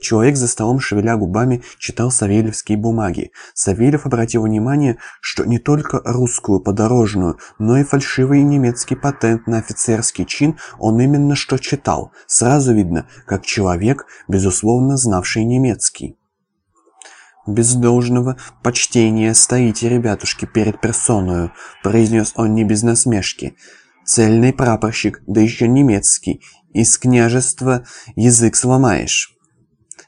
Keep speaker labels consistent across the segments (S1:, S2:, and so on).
S1: Человек за столом, шевеля губами, читал савельевские бумаги. Савельев обратил внимание, что не только русскую подорожную, но и фальшивый немецкий патент на офицерский чин он именно что читал. Сразу видно, как человек, безусловно знавший немецкий. «Без должного почтения стоите, ребятушки, перед персоною», произнес он не без насмешки. «Цельный прапорщик, да еще немецкий, из княжества язык сломаешь».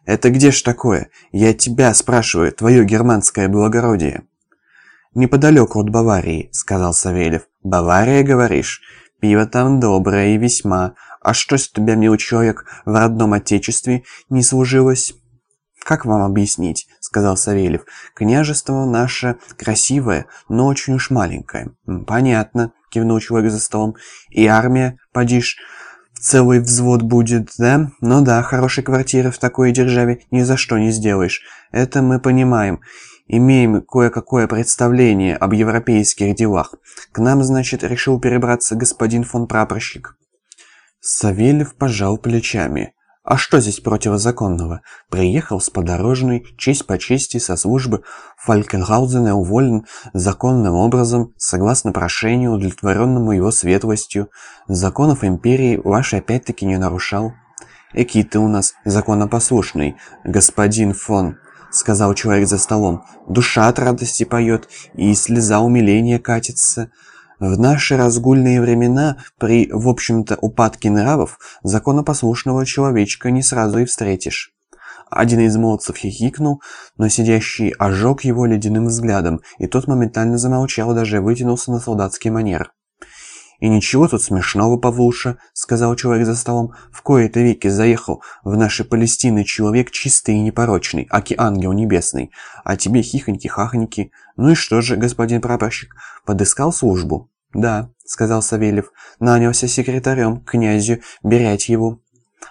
S1: «Это где ж такое? Я тебя спрашиваю, твое германское благородие». «Неподалеку от Баварии», — сказал Савельев. «Бавария, говоришь? Пиво там доброе и весьма. А что с тебя, мил человек, в родном отечестве не служилось?» «Как вам объяснить?» — сказал Савельев. «Княжество наше красивое, но очень уж маленькое». «Понятно», — кивнул человек за столом. «И армия, подишь, целый взвод будет, да? Ну да, хорошей квартиры в такой державе ни за что не сделаешь. Это мы понимаем. Имеем кое-какое представление об европейских делах. К нам, значит, решил перебраться господин фон прапорщик». Савельев пожал плечами. А что здесь противозаконного? Приехал с подорожной, честь по чести, со службы Фалькенгаузена уволен законным образом, согласно прошению, удовлетворенному его светлостью. Законов империи ваши опять-таки не нарушал. «Эки ты у нас законопослушный, господин фон», — сказал человек за столом. «Душа от радости поет, и слеза умиления катится». В наши разгульные времена, при, в общем-то, упадке нравов, законопослушного человечка не сразу и встретишь. Один из молодцев хихикнул, но сидящий ожег его ледяным взглядом, и тот моментально замолчал даже вытянулся на солдатский манер. «И ничего тут смешного, Павлуша», — сказал человек за столом. «В кои-то веки заехал в наши Палестины человек чистый и непорочный, аки ангел небесный, а тебе хихоньки-хахоньки. Ну и что же, господин прапорщик, подыскал службу?» «Да», — сказал Савельев, — «нанялся секретарем, князю, его.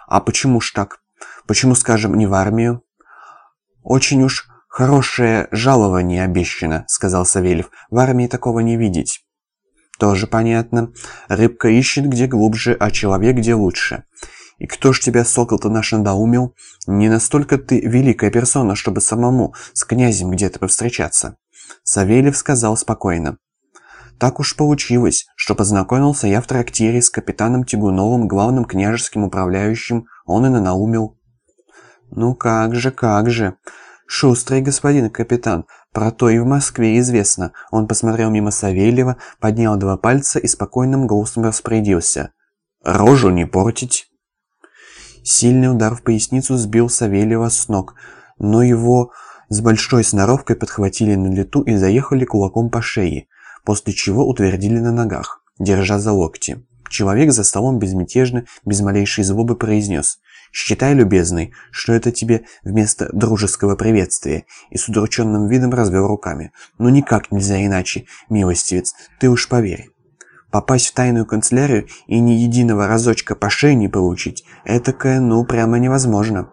S1: «А почему ж так? Почему, скажем, не в армию?» «Очень уж хорошее жалование обещано», — сказал Савельев. «В армии такого не видеть». «Тоже понятно. Рыбка ищет где глубже, а человек где лучше». «И кто ж тебя, сокол-то наш, надоумил? Не настолько ты великая персона, чтобы самому с князем где-то повстречаться». Савельев сказал спокойно. Так уж получилось, что познакомился я в трактире с капитаном Тягуновым, главным княжеским управляющим, он и нанаумил. Ну как же, как же. Шустрый господин капитан, про то и в Москве известно. Он посмотрел мимо Савельева, поднял два пальца и спокойным голосом распорядился. Рожу не портить. Сильный удар в поясницу сбил Савельева с ног, но его с большой сноровкой подхватили на лету и заехали кулаком по шее после чего утвердили на ногах, держа за локти. Человек за столом безмятежно, без малейшей злобы произнес «Считай, любезный, что это тебе вместо дружеского приветствия» и с удрученным видом развел руками. «Ну никак нельзя иначе, милостивец, ты уж поверь». Попасть в тайную канцелярию и ни единого разочка по шее не получить – этакое, ну, прямо невозможно.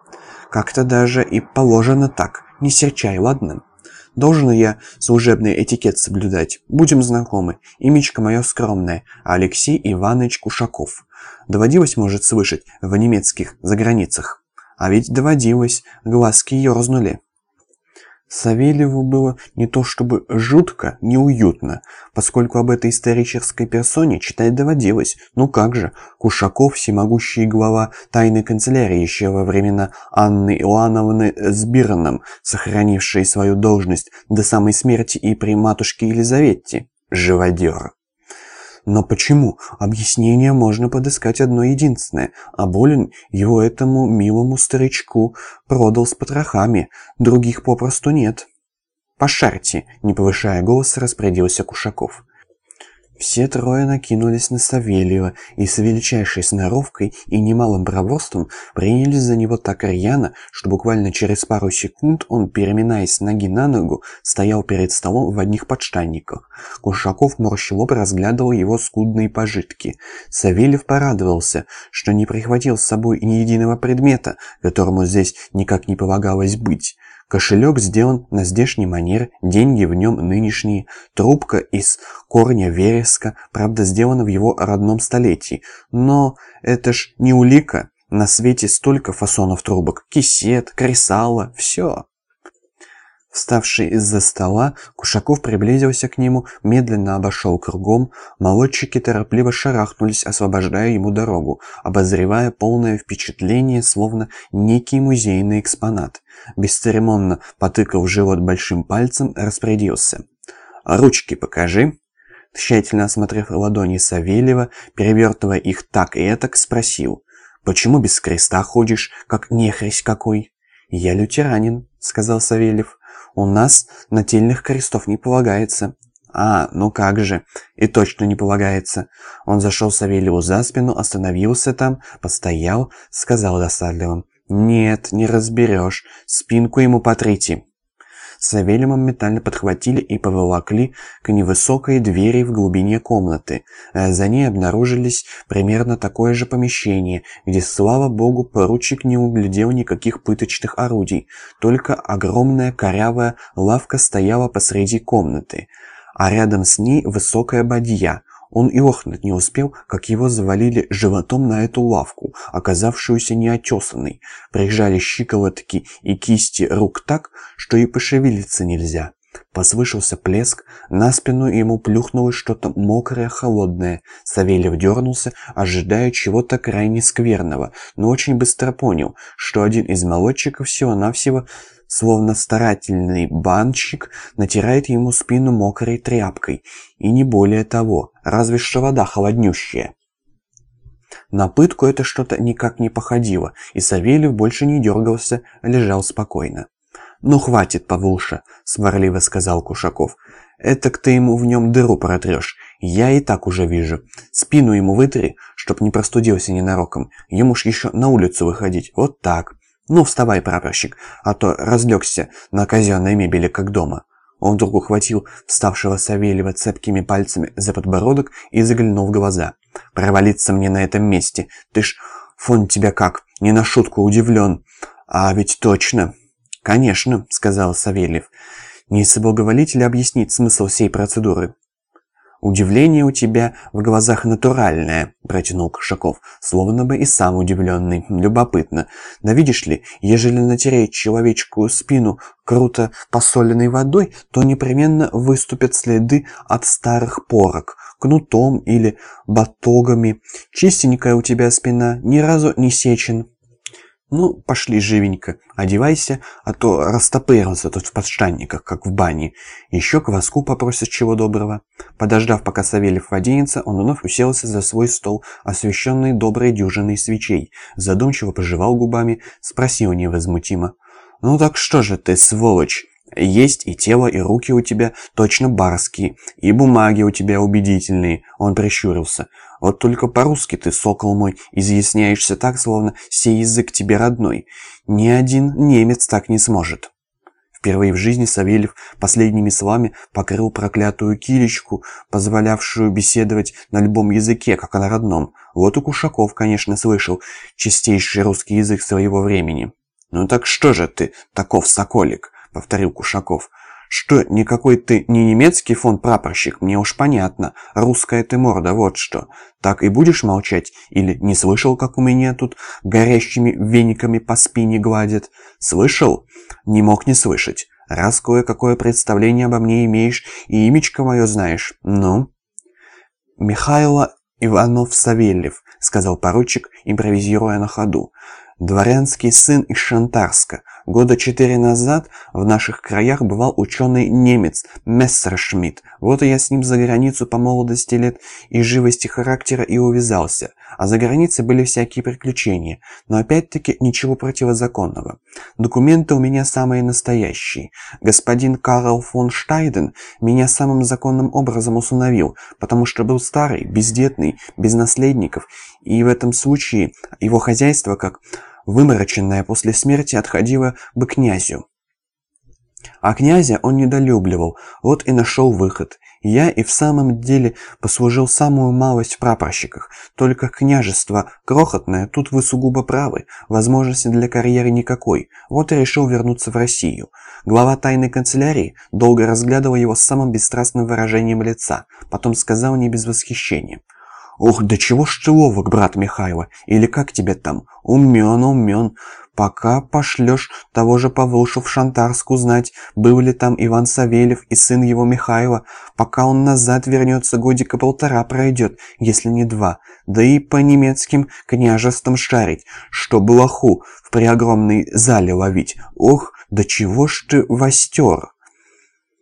S1: Как-то даже и положено так. Не серчай, ладно? Должен я служебный этикет соблюдать. Будем знакомы. Имечко мое скромное. Алексей Иванович Кушаков. Доводилось, может, слышать в немецких заграницах. А ведь доводилось. Глазки ерзнули. Савельеву было не то чтобы жутко, неуютно, поскольку об этой исторической персоне читать доводилось. Ну как же, Кушаков, всемогущий глава тайной канцелярии еще во времена Анны Иоанновны с Бирном, сохранившей свою должность до самой смерти и при матушке Елизавете. Живодер. Но почему? Объяснение можно подыскать одно единственное. А болен его этому милому старичку продал с потрохами. Других попросту нет. «Пошарьте!» – не повышая голоса, распорядился Кушаков. Все трое накинулись на Савельева и с величайшей сноровкой и немалым проворством принялись за него так рьяно, что буквально через пару секунд он, переминаясь ноги на ногу, стоял перед столом в одних подштанниках. Кушаков морщил лоб разглядывал его скудные пожитки. Савельев порадовался, что не прихватил с собой ни единого предмета, которому здесь никак не полагалось быть. Кошелек сделан на здешний манер, деньги в нем нынешние, трубка из корня вереска, правда сделана в его родном столетии. Но это ж не улика, На свете столько фасонов трубок. Кисет, кресало, все. Вставший из-за стола, Кушаков приблизился к нему, медленно обошел кругом, молодчики торопливо шарахнулись, освобождая ему дорогу, обозревая полное впечатление, словно некий музейный экспонат. Бесцеремонно потыкав живот большим пальцем, распорядился. «Ручки покажи». Тщательно осмотрев ладони Савельева, перевертывая их так и этак, спросил. «Почему без креста ходишь, как нехресь какой?» «Я лютеранин», — сказал Савельев. У нас нательных крестов не полагается». «А, ну как же, и точно не полагается». Он зашел Савельеву за спину, остановился там, постоял, сказал досадливо. «Нет, не разберешь, спинку ему потрите». Савелия моментально подхватили и поволокли к невысокой двери в глубине комнаты. Э, за ней обнаружились примерно такое же помещение, где, слава богу, поручик не углядел никаких пыточных орудий, только огромная корявая лавка стояла посреди комнаты, а рядом с ней высокая бадья, он и охнуть не успел, как его завалили животом на эту лавку, оказавшуюся неотесанной. Прижали щиколотки и кисти рук так, что и пошевелиться нельзя. Послышался плеск, на спину ему плюхнулось что-то мокрое, холодное. Савельев дернулся, ожидая чего-то крайне скверного, но очень быстро понял, что один из молодчиков всего-навсего словно старательный банщик натирает ему спину мокрой тряпкой, и не более того, разве что вода холоднющая. На пытку это что-то никак не походило, и Савельев больше не дергался, лежал спокойно. «Ну хватит, Павлуша», — сварливо сказал Кушаков. «Этак ты ему в нем дыру протрешь. Я и так уже вижу. Спину ему вытри, чтоб не простудился ненароком. Ему ж еще на улицу выходить. Вот так». «Ну, вставай, прапорщик, а то разлегся на казенной мебели, как дома». Он вдруг ухватил вставшего Савельева цепкими пальцами за подбородок и заглянул в глаза. «Провалиться мне на этом месте. Ты ж, фон тебя как, не на шутку удивлен. А ведь точно». «Конечно», — сказал Савельев. «Не соблаговолите ли объяснить смысл всей процедуры?» «Удивление у тебя в глазах натуральное», — протянул Кошаков, словно бы и сам удивленный. «Любопытно. Да видишь ли, ежели натереть человеческую спину круто посоленной водой, то непременно выступят следы от старых порок, кнутом или батогами. Чистенькая у тебя спина, ни разу не сечен». «Ну, пошли живенько, одевайся, а то растопырился тут в подштанниках, как в бане. Еще кваску попросят чего доброго». Подождав, пока Савельев оденется, он вновь уселся за свой стол, освещенный доброй дюжиной свечей, задумчиво пожевал губами, спросил невозмутимо. «Ну так что же ты, сволочь?» Есть и тело, и руки у тебя точно барские, и бумаги у тебя убедительные, он прищурился. Вот только по-русски ты, сокол мой, изъясняешься так, словно сей язык тебе родной. Ни один немец так не сможет. Впервые в жизни Савельев последними словами покрыл проклятую килечку, позволявшую беседовать на любом языке, как на родном. Вот и Кушаков, конечно, слышал чистейший русский язык своего времени. «Ну так что же ты, таков соколик?» — повторил Кушаков. «Что, никакой ты не немецкий фон прапорщик, мне уж понятно. Русская ты морда, вот что. Так и будешь молчать? Или не слышал, как у меня тут горящими вениками по спине гладят? Слышал? Не мог не слышать. Раз кое-какое представление обо мне имеешь и имечко мое знаешь. Ну?» «Михайло Иванов-Савельев», — сказал поручик, импровизируя на ходу. «Дворянский сын из Шантарска. Года четыре назад в наших краях бывал ученый немец Мессершмитт. Вот я с ним за границу по молодости лет и живости характера и увязался. А за границей были всякие приключения, но опять-таки ничего противозаконного. Документы у меня самые настоящие. Господин Карл фон Штайден меня самым законным образом усыновил, потому что был старый, бездетный, без наследников, и в этом случае его хозяйство как вымороченная после смерти, отходила бы князю. А князя он недолюбливал, вот и нашел выход. Я и в самом деле послужил самую малость в прапорщиках, только княжество крохотное, тут вы сугубо правы, возможности для карьеры никакой, вот и решил вернуться в Россию. Глава тайной канцелярии долго разглядывал его с самым бесстрастным выражением лица, потом сказал не без восхищения. Ох, да чего ж ты ловок, брат Михайло, или как тебе там? Умен, умен. Пока пошлешь того же Павлушу в Шантарск узнать, был ли там Иван Савельев и сын его Михайло, пока он назад вернется, годика полтора пройдет, если не два. Да и по немецким княжествам шарить, чтобы лоху в преогромной зале ловить. Ох, да чего ж ты востер?